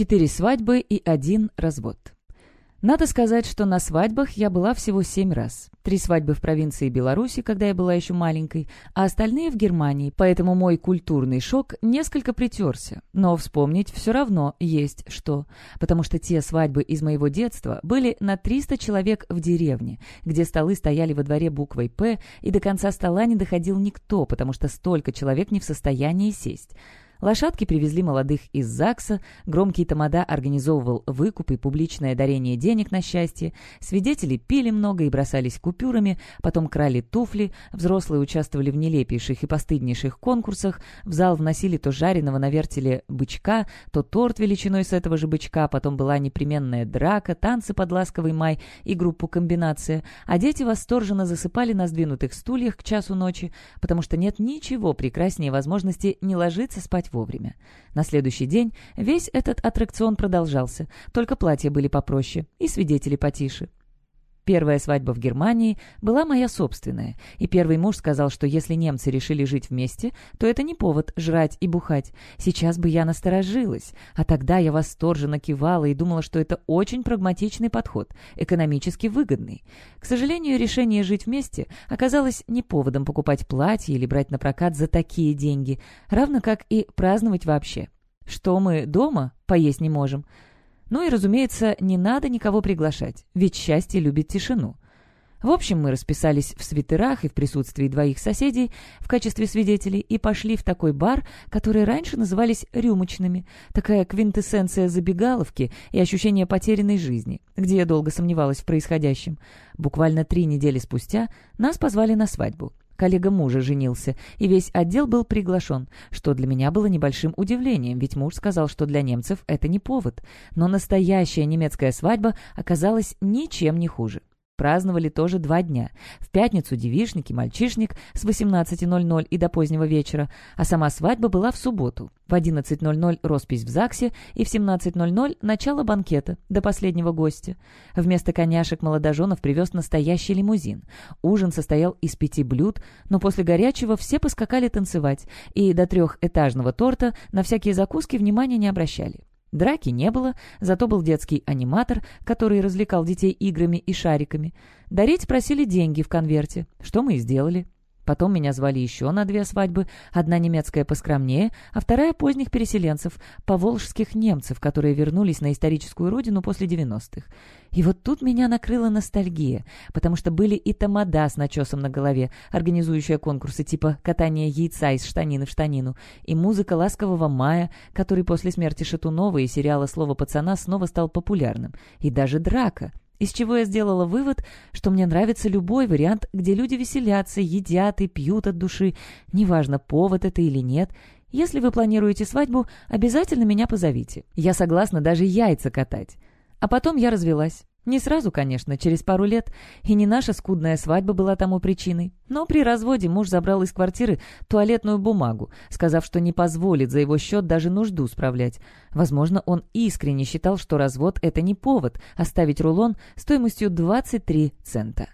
Четыре свадьбы и один развод. Надо сказать, что на свадьбах я была всего семь раз. Три свадьбы в провинции Беларуси, когда я была еще маленькой, а остальные в Германии, поэтому мой культурный шок несколько притерся. Но вспомнить все равно есть что. Потому что те свадьбы из моего детства были на 300 человек в деревне, где столы стояли во дворе буквой «П», и до конца стола не доходил никто, потому что столько человек не в состоянии сесть. Лошадки привезли молодых из ЗАГСа, громкий тамада организовывал выкуп и публичное дарение денег на счастье, свидетели пили много и бросались купюрами, потом крали туфли, взрослые участвовали в нелепейших и постыднейших конкурсах, в зал вносили то жареного на вертеле бычка, то торт величиной с этого же бычка, потом была непременная драка, танцы под ласковый май и группу «Комбинация», а дети восторженно засыпали на сдвинутых стульях к часу ночи, потому что нет ничего прекраснее возможности не ложиться спать вовремя. На следующий день весь этот аттракцион продолжался, только платья были попроще и свидетели потише. Первая свадьба в Германии была моя собственная, и первый муж сказал, что если немцы решили жить вместе, то это не повод жрать и бухать. Сейчас бы я насторожилась, а тогда я восторженно кивала и думала, что это очень прагматичный подход, экономически выгодный. К сожалению, решение жить вместе оказалось не поводом покупать платье или брать на прокат за такие деньги, равно как и праздновать вообще. Что мы дома поесть не можем – ну и, разумеется, не надо никого приглашать, ведь счастье любит тишину. В общем, мы расписались в свитерах и в присутствии двоих соседей в качестве свидетелей и пошли в такой бар, который раньше назывались «рюмочными», такая квинтэссенция забегаловки и ощущение потерянной жизни, где я долго сомневалась в происходящем. Буквально три недели спустя нас позвали на свадьбу. Коллега мужа женился, и весь отдел был приглашен, что для меня было небольшим удивлением, ведь муж сказал, что для немцев это не повод. Но настоящая немецкая свадьба оказалась ничем не хуже. Праздновали тоже два дня. В пятницу девишник и мальчишник с 18.00 и до позднего вечера, а сама свадьба была в субботу. В 11.00 роспись в ЗАГСе и в 17.00 начало банкета до последнего гостя. Вместо коняшек молодоженов привез настоящий лимузин. Ужин состоял из пяти блюд, но после горячего все поскакали танцевать, и до трехэтажного торта на всякие закуски внимания не обращали. Драки не было, зато был детский аниматор, который развлекал детей играми и шариками. Дарить просили деньги в конверте, что мы и сделали. Потом меня звали еще на две свадьбы, одна немецкая поскромнее, а вторая поздних переселенцев, поволжских немцев, которые вернулись на историческую родину после 90-х. И вот тут меня накрыла ностальгия, потому что были и тамада с начесом на голове, организующая конкурсы типа катания яйца из штанины в штанину, и музыка «Ласкового мая», который после смерти Шатунова и сериала «Слово пацана» снова стал популярным, и даже драка — из чего я сделала вывод, что мне нравится любой вариант, где люди веселятся, едят и пьют от души, неважно, повод это или нет. Если вы планируете свадьбу, обязательно меня позовите. Я согласна даже яйца катать. А потом я развелась. Не сразу, конечно, через пару лет, и не наша скудная свадьба была тому причиной. Но при разводе муж забрал из квартиры туалетную бумагу, сказав, что не позволит за его счет даже нужду справлять. Возможно, он искренне считал, что развод — это не повод оставить рулон стоимостью 23 цента.